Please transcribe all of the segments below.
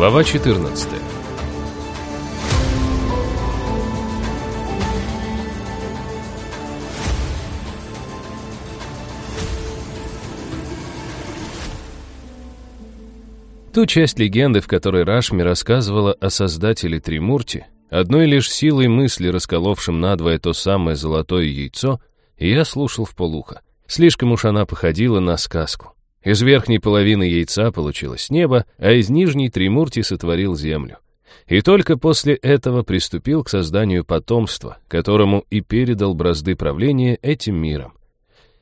Глава 14 Ту часть легенды, в которой Рашми рассказывала о создателе Тримурти, одной лишь силой мысли, расколовшим надвое то самое золотое яйцо, я слушал в полухо. Слишком уж она походила на сказку. Из верхней половины яйца получилось небо, а из нижней Тримурти сотворил землю. И только после этого приступил к созданию потомства, которому и передал бразды правления этим миром.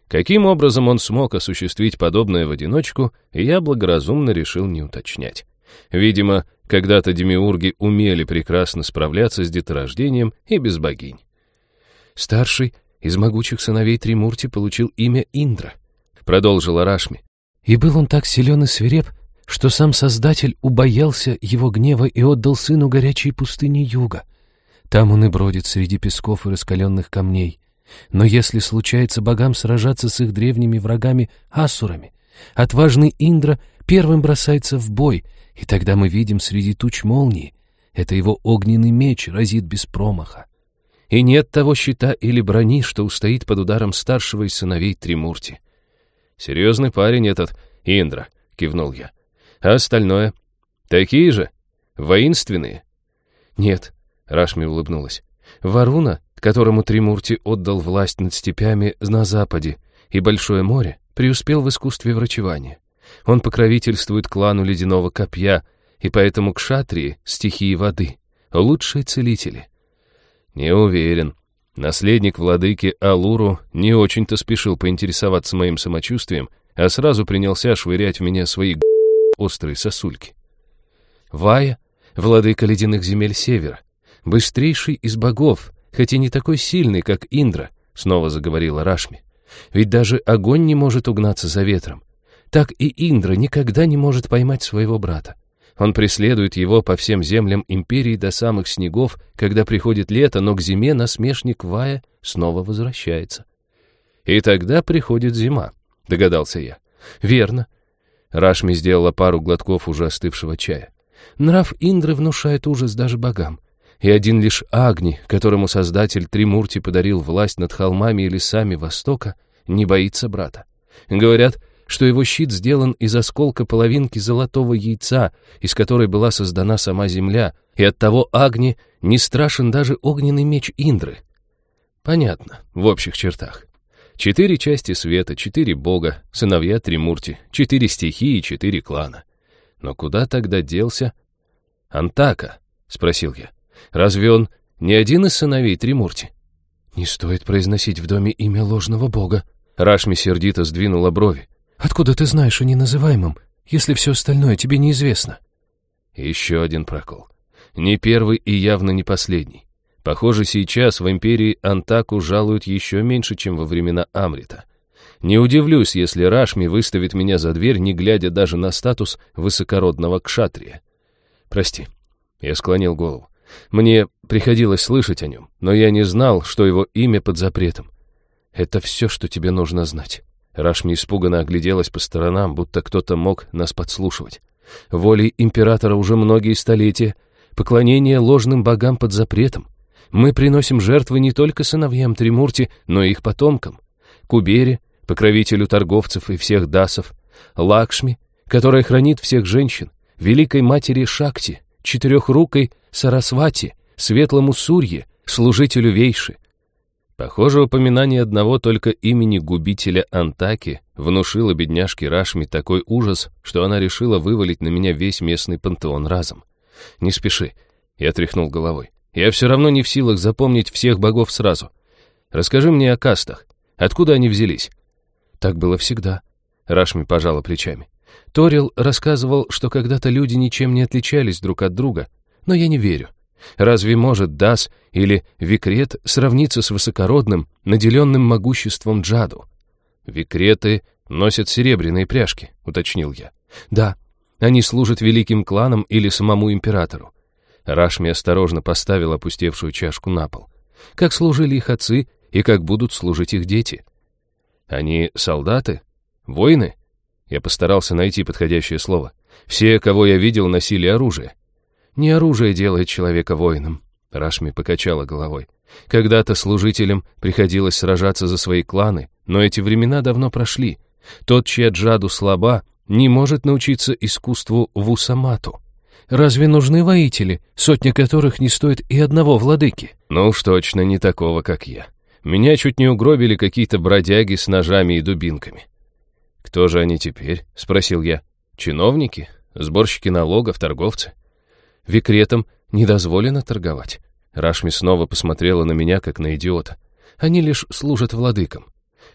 Каким образом он смог осуществить подобное в одиночку, я благоразумно решил не уточнять. Видимо, когда-то демиурги умели прекрасно справляться с деторождением и без богинь. Старший из могучих сыновей Тримурти получил имя Индра, продолжила Рашми. И был он так силен и свиреп, что сам Создатель убоялся его гнева и отдал сыну горячей пустыни юга. Там он и бродит среди песков и раскаленных камней. Но если случается богам сражаться с их древними врагами асурами, отважный Индра первым бросается в бой, и тогда мы видим среди туч молнии, это его огненный меч разит без промаха. И нет того щита или брони, что устоит под ударом старшего из сыновей Тримурти. «Серьезный парень этот, Индра», — кивнул я. «А остальное? Такие же? Воинственные?» «Нет», — Рашми улыбнулась. «Варуна которому Тримурти отдал власть над степями на западе и Большое море, преуспел в искусстве врачевания. Он покровительствует клану Ледяного Копья, и поэтому кшатрии, стихии воды, лучшие целители. Не уверен. Наследник владыки Алуру не очень-то спешил поинтересоваться моим самочувствием, а сразу принялся швырять в меня свои острые сосульки. Вая, владыка ледяных земель севера, быстрейший из богов, хоть и не такой сильный, как Индра, снова заговорила Рашми. Ведь даже огонь не может угнаться за ветром. Так и Индра никогда не может поймать своего брата. Он преследует его по всем землям империи до самых снегов, когда приходит лето, но к зиме насмешник Вая снова возвращается. И тогда приходит зима, догадался я. Верно. Рашми сделала пару глотков уже остывшего чая. Нрав Индры внушает ужас даже богам и один лишь Агни, которому Создатель Тримурти подарил власть над холмами и лесами Востока, не боится брата. Говорят, что его щит сделан из осколка половинки золотого яйца, из которой была создана сама земля, и оттого Агни не страшен даже огненный меч Индры. Понятно, в общих чертах. Четыре части света, четыре бога, сыновья Тримурти, четыре стихии и четыре клана. Но куда тогда делся Антака? — спросил я. Разве он не один из сыновей Тримурти? Не стоит произносить в доме имя ложного бога. Рашми сердито сдвинула брови. Откуда ты знаешь о неназываемом, если все остальное тебе неизвестно? Еще один прокол. Не первый и явно не последний. Похоже, сейчас в империи Антаку жалуют еще меньше, чем во времена Амрита. Не удивлюсь, если Рашми выставит меня за дверь, не глядя даже на статус высокородного кшатрия. Прости. Я склонил голову. Мне приходилось слышать о нем, но я не знал, что его имя под запретом. Это все, что тебе нужно знать. Рашми испуганно огляделась по сторонам, будто кто-то мог нас подслушивать. Волей императора уже многие столетия, поклонение ложным богам под запретом. Мы приносим жертвы не только сыновьям Тримурти, но и их потомкам. Кубере, покровителю торговцев и всех дасов, Лакшми, которая хранит всех женщин, великой матери Шакти, четырехрукой Сарасвати, светлому Сурье, служителю Вейши. Похоже, упоминание одного только имени губителя Антаки внушило бедняжке Рашми такой ужас, что она решила вывалить на меня весь местный пантеон разом. «Не спеши», — я тряхнул головой. «Я все равно не в силах запомнить всех богов сразу. Расскажи мне о кастах. Откуда они взялись?» «Так было всегда», — Рашми пожала плечами. Торил рассказывал, что когда-то люди ничем не отличались друг от друга, но я не верю. Разве может Дас или Викрет сравниться с высокородным, наделенным могуществом Джаду? Викреты носят серебряные пряжки, уточнил я. Да, они служат великим кланам или самому императору. Рашми осторожно поставил опустевшую чашку на пол. Как служили их отцы и как будут служить их дети? Они солдаты? Воины? Я постарался найти подходящее слово. Все, кого я видел, носили оружие. Не оружие делает человека воином, Рашми покачала головой. Когда-то служителям приходилось сражаться за свои кланы, но эти времена давно прошли. Тот, чья джаду слаба, не может научиться искусству вусамату. Разве нужны воители, сотня которых не стоит и одного владыки? Ну уж точно не такого, как я. Меня чуть не угробили какие-то бродяги с ножами и дубинками. «Кто же они теперь?» — спросил я. «Чиновники? Сборщики налогов? Торговцы?» «Викретам не дозволено торговать». Рашми снова посмотрела на меня, как на идиота. «Они лишь служат владыкам.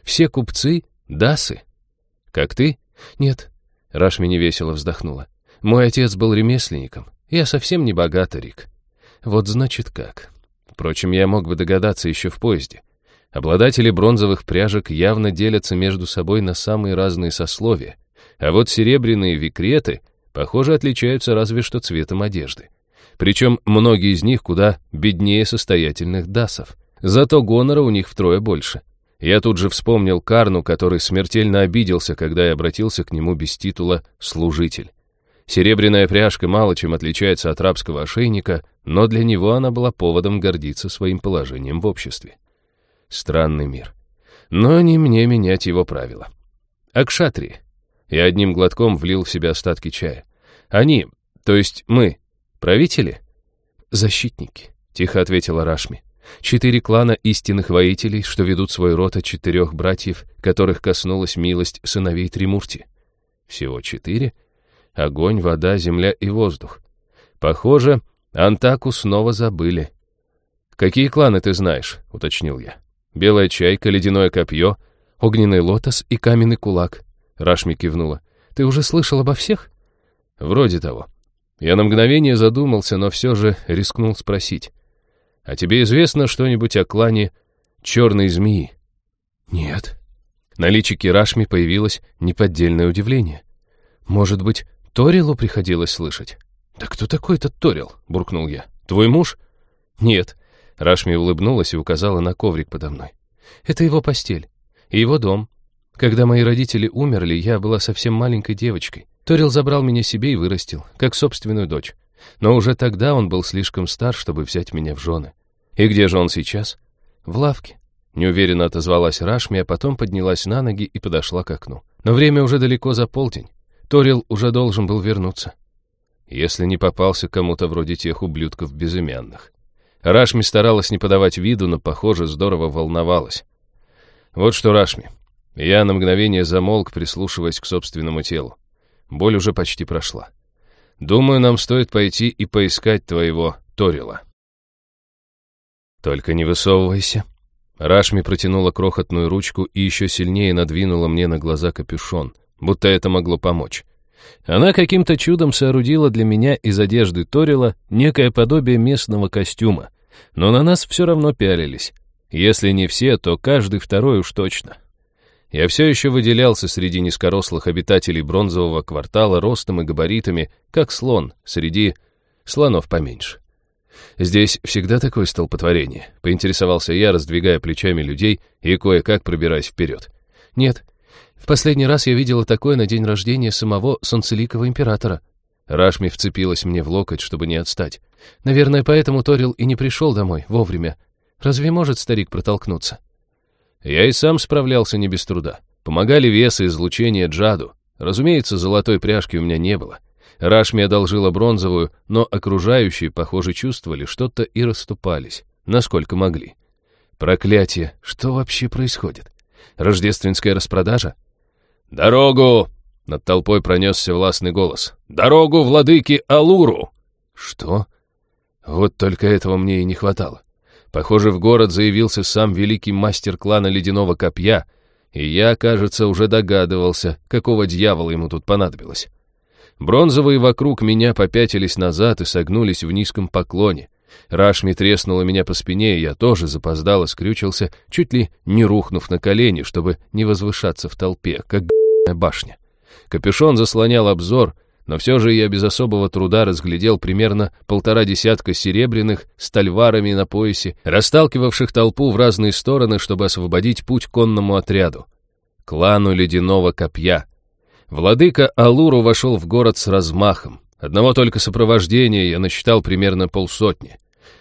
Все купцы — дасы». «Как ты?» «Нет». Рашми невесело вздохнула. «Мой отец был ремесленником. Я совсем не богата, Рик». «Вот значит как». Впрочем, я мог бы догадаться еще в поезде. Обладатели бронзовых пряжек явно делятся между собой на самые разные сословия, а вот серебряные викреты, похоже, отличаются разве что цветом одежды. Причем многие из них куда беднее состоятельных дасов. Зато гонора у них втрое больше. Я тут же вспомнил Карну, который смертельно обиделся, когда я обратился к нему без титула «служитель». Серебряная пряжка мало чем отличается от рабского ошейника, но для него она была поводом гордиться своим положением в обществе. Странный мир. Но не мне менять его правила. Акшатри. Я одним глотком влил в себя остатки чая. Они, то есть мы, правители? Защитники, тихо ответила Рашми. Четыре клана истинных воителей, что ведут свой род от четырех братьев, которых коснулась милость сыновей Тримурти. Всего четыре? Огонь, вода, земля и воздух. Похоже, Антаку снова забыли. «Какие кланы ты знаешь?» — уточнил я. «Белая чайка, ледяное копье, огненный лотос и каменный кулак». Рашми кивнула. «Ты уже слышал обо всех?» «Вроде того». Я на мгновение задумался, но все же рискнул спросить. «А тебе известно что-нибудь о клане Черной Змеи?» «Нет». На личике Рашми появилось неподдельное удивление. «Может быть, Торилу приходилось слышать?» «Да кто такой этот Торил?» — буркнул я. «Твой муж?» «Нет». Рашми улыбнулась и указала на коврик подо мной. «Это его постель. И его дом. Когда мои родители умерли, я была совсем маленькой девочкой. Торил забрал меня себе и вырастил, как собственную дочь. Но уже тогда он был слишком стар, чтобы взять меня в жены. И где же он сейчас? В лавке. Неуверенно отозвалась Рашми, а потом поднялась на ноги и подошла к окну. Но время уже далеко за полдень. Торил уже должен был вернуться если не попался кому-то вроде тех ублюдков безымянных. Рашми старалась не подавать виду, но, похоже, здорово волновалась. Вот что, Рашми, я на мгновение замолк, прислушиваясь к собственному телу. Боль уже почти прошла. Думаю, нам стоит пойти и поискать твоего Торила. Только не высовывайся. Рашми протянула крохотную ручку и еще сильнее надвинула мне на глаза капюшон, будто это могло помочь. Она каким-то чудом соорудила для меня из одежды Торила некое подобие местного костюма, но на нас все равно пялились. Если не все, то каждый второй уж точно. Я все еще выделялся среди низкорослых обитателей бронзового квартала ростом и габаритами, как слон среди слонов поменьше. «Здесь всегда такое столпотворение», — поинтересовался я, раздвигая плечами людей и кое-как пробираясь вперед. «Нет, в последний раз я видела такое на день рождения самого солнцеликого императора. Рашми вцепилась мне в локоть, чтобы не отстать. Наверное, поэтому Торил и не пришел домой вовремя. Разве может старик протолкнуться? Я и сам справлялся не без труда. Помогали вес и излучение Джаду. Разумеется, золотой пряжки у меня не было. Рашми одолжила бронзовую, но окружающие, похоже, чувствовали что-то и расступались, насколько могли. Проклятие, что вообще происходит? Рождественская распродажа? «Дорогу!» — над толпой пронесся властный голос. «Дорогу, владыки Алуру!» «Что?» Вот только этого мне и не хватало. Похоже, в город заявился сам великий мастер клана Ледяного Копья, и я, кажется, уже догадывался, какого дьявола ему тут понадобилось. Бронзовые вокруг меня попятились назад и согнулись в низком поклоне. Рашми треснула меня по спине, и я тоже запоздало скрючился, чуть ли не рухнув на колени, чтобы не возвышаться в толпе, как башня. Капюшон заслонял обзор, но все же я без особого труда разглядел примерно полтора десятка серебряных с тальварами на поясе, расталкивавших толпу в разные стороны, чтобы освободить путь конному отряду. Клану ледяного копья. Владыка Алуру вошел в город с размахом. Одного только сопровождения я насчитал примерно полсотни.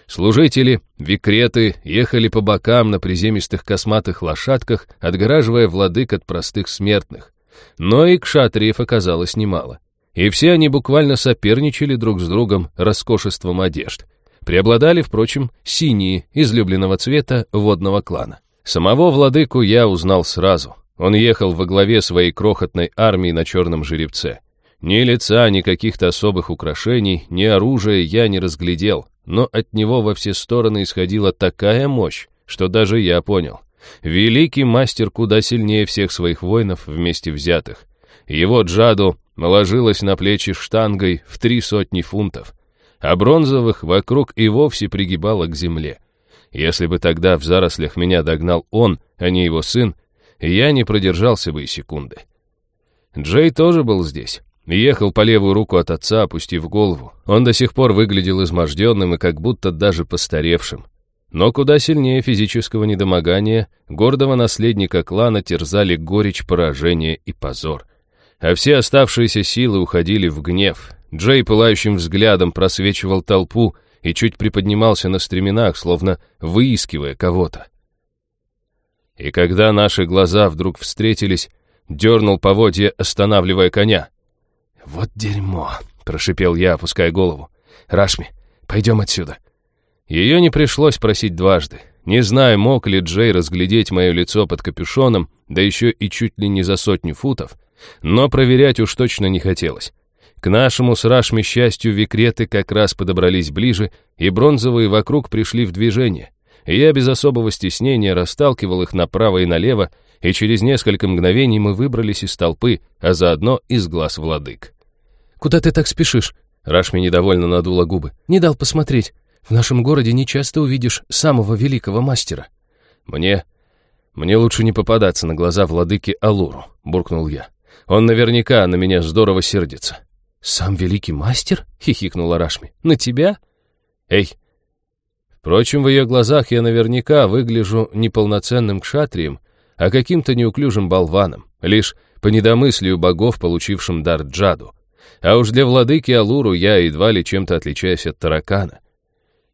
Служители, викреты ехали по бокам на приземистых косматых лошадках, отгораживая владык от простых смертных. Но и кшатриев оказалось немало. И все они буквально соперничали друг с другом роскошеством одежд. Преобладали, впрочем, синие, излюбленного цвета водного клана. Самого владыку я узнал сразу. Он ехал во главе своей крохотной армии на черном жеребце. Ни лица, ни каких-то особых украшений, ни оружия я не разглядел, но от него во все стороны исходила такая мощь, что даже я понял. Великий мастер куда сильнее всех своих воинов вместе взятых. Его джаду наложилась на плечи штангой в три сотни фунтов, а бронзовых вокруг и вовсе пригибала к земле. Если бы тогда в зарослях меня догнал он, а не его сын, я не продержался бы и секунды. Джей тоже был здесь. Ехал по левую руку от отца, опустив голову. Он до сих пор выглядел изможденным и как будто даже постаревшим. Но куда сильнее физического недомогания, гордого наследника клана терзали горечь поражения и позор. А все оставшиеся силы уходили в гнев. Джей пылающим взглядом просвечивал толпу и чуть приподнимался на стременах, словно выискивая кого-то. И когда наши глаза вдруг встретились, дернул поводья, останавливая коня. «Вот дерьмо!» — прошипел я, опуская голову. «Рашми, пойдем отсюда!» Ее не пришлось просить дважды. Не знаю, мог ли Джей разглядеть мое лицо под капюшоном, да еще и чуть ли не за сотню футов, но проверять уж точно не хотелось. К нашему с Рашми счастью викреты как раз подобрались ближе, и бронзовые вокруг пришли в движение. Я без особого стеснения расталкивал их направо и налево, и через несколько мгновений мы выбрались из толпы, а заодно из глаз владык. «Куда ты так спешишь?» Рашми недовольно надула губы. «Не дал посмотреть. В нашем городе не часто увидишь самого великого мастера». «Мне... мне лучше не попадаться на глаза владыки Алуру», — буркнул я. «Он наверняка на меня здорово сердится». «Сам великий мастер?» — хихикнула Рашми. «На тебя?» «Эй!» Впрочем, в ее глазах я наверняка выгляжу не полноценным кшатрием, а каким-то неуклюжим болваном, лишь по недомыслию богов, получившим дар джаду. А уж для владыки Алуру я едва ли чем-то отличаюсь от таракана.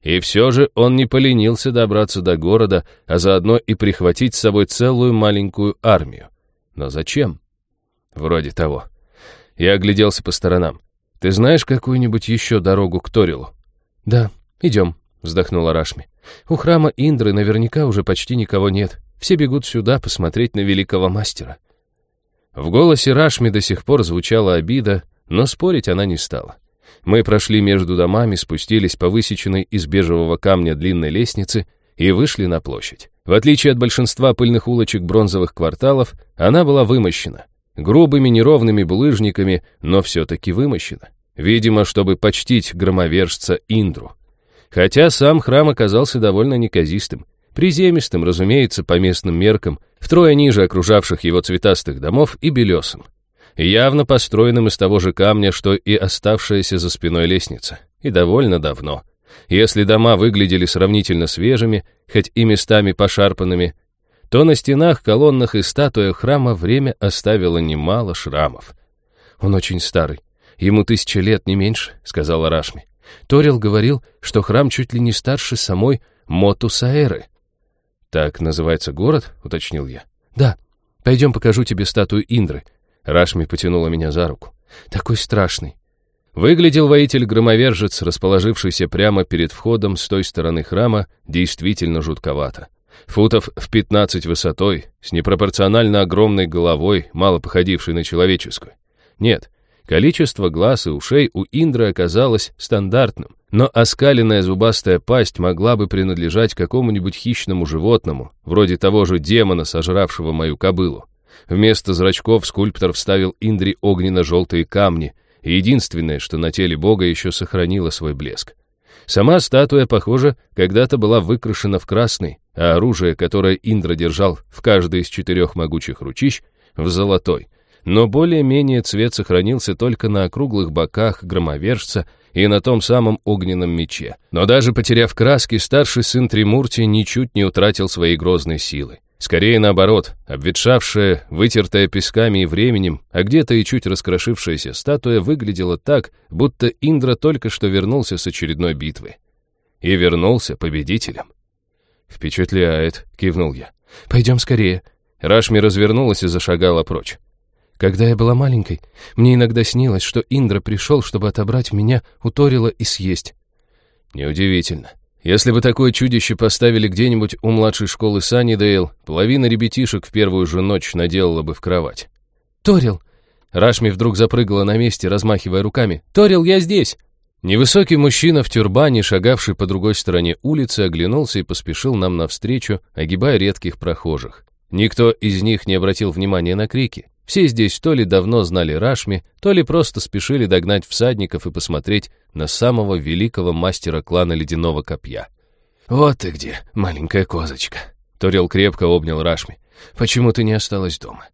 И все же он не поленился добраться до города, а заодно и прихватить с собой целую маленькую армию. Но зачем? Вроде того. Я огляделся по сторонам. Ты знаешь какую-нибудь еще дорогу к Торилу? Да, идем, вздохнула Рашми. У храма Индры наверняка уже почти никого нет. Все бегут сюда посмотреть на великого мастера. В голосе Рашми до сих пор звучала обида, но спорить она не стала. Мы прошли между домами, спустились по высеченной из бежевого камня длинной лестнице и вышли на площадь. В отличие от большинства пыльных улочек бронзовых кварталов, она была вымощена. Грубыми неровными булыжниками, но все-таки вымощена. Видимо, чтобы почтить громовержца Индру. Хотя сам храм оказался довольно неказистым. Приземистым, разумеется, по местным меркам, втрое ниже окружавших его цветастых домов и белесым явно построенным из того же камня, что и оставшаяся за спиной лестница. И довольно давно. Если дома выглядели сравнительно свежими, хоть и местами пошарпанными, то на стенах, колоннах и статуях храма время оставило немало шрамов. «Он очень старый. Ему тысяча лет, не меньше», — сказала Рашми. Торил говорил, что храм чуть ли не старше самой Мотусаэры. «Так называется город?» — уточнил я. «Да. Пойдем покажу тебе статую Индры. Рашми потянула меня за руку. «Такой страшный». Выглядел воитель-громовержец, расположившийся прямо перед входом с той стороны храма, действительно жутковато. Футов в пятнадцать высотой, с непропорционально огромной головой, мало походившей на человеческую. Нет, количество глаз и ушей у Индры оказалось стандартным, но оскаленная зубастая пасть могла бы принадлежать какому-нибудь хищному животному, вроде того же демона, сожравшего мою кобылу. Вместо зрачков скульптор вставил Индри огненно-желтые камни, единственное, что на теле бога еще сохранило свой блеск. Сама статуя, похоже, когда-то была выкрашена в красный, а оружие, которое Индра держал в каждой из четырех могучих ручищ, в золотой. Но более-менее цвет сохранился только на округлых боках громовержца и на том самом огненном мече. Но даже потеряв краски, старший сын Тримурти ничуть не утратил своей грозной силы. Скорее наоборот, обветшавшая, вытертая песками и временем, а где-то и чуть раскрошившаяся статуя выглядела так, будто Индра только что вернулся с очередной битвы. И вернулся победителем. «Впечатляет», — кивнул я. «Пойдем скорее». Рашми развернулась и зашагала прочь. Когда я была маленькой, мне иногда снилось, что Индра пришел, чтобы отобрать меня у Торила и съесть. Неудивительно. Если бы такое чудище поставили где-нибудь у младшей школы Саннидейл, половина ребятишек в первую же ночь наделала бы в кровать. «Торил!» Рашми вдруг запрыгала на месте, размахивая руками. «Торил, я здесь!» Невысокий мужчина в тюрбане, шагавший по другой стороне улицы, оглянулся и поспешил нам навстречу, огибая редких прохожих. Никто из них не обратил внимания на крики. Все здесь то ли давно знали Рашми, то ли просто спешили догнать всадников и посмотреть на самого великого мастера клана Ледяного Копья. «Вот ты где, маленькая козочка!» Торил крепко обнял Рашми. «Почему ты не осталась дома?»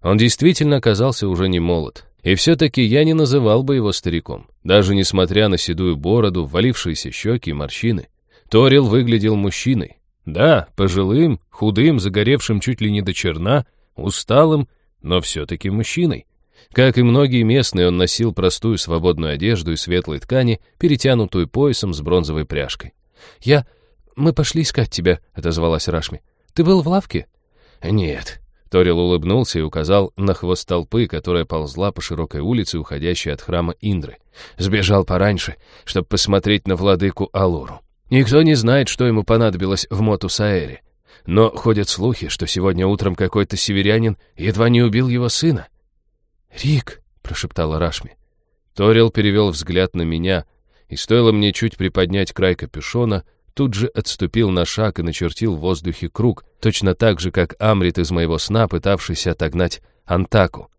Он действительно оказался уже не молод. И все-таки я не называл бы его стариком, даже несмотря на седую бороду, валившиеся щеки и морщины. Торил выглядел мужчиной. Да, пожилым, худым, загоревшим чуть ли не до черна, усталым но все-таки мужчиной. Как и многие местные, он носил простую свободную одежду из светлой ткани, перетянутую поясом с бронзовой пряжкой. «Я... Мы пошли искать тебя», — отозвалась Рашми. «Ты был в лавке?» «Нет». Торил улыбнулся и указал на хвост толпы, которая ползла по широкой улице, уходящей от храма Индры. Сбежал пораньше, чтобы посмотреть на владыку Алуру. Никто не знает, что ему понадобилось в Моту-Саэре. Но ходят слухи, что сегодня утром какой-то северянин едва не убил его сына. «Рик», — прошептала Рашми. Торил перевел взгляд на меня, и стоило мне чуть приподнять край капюшона, тут же отступил на шаг и начертил в воздухе круг, точно так же, как Амрит из моего сна, пытавшийся отогнать Антаку.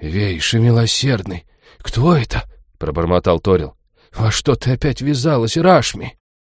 «Вейши милосердный! Кто это?» — пробормотал Торил. «Во что ты опять ввязалась, Рашми?»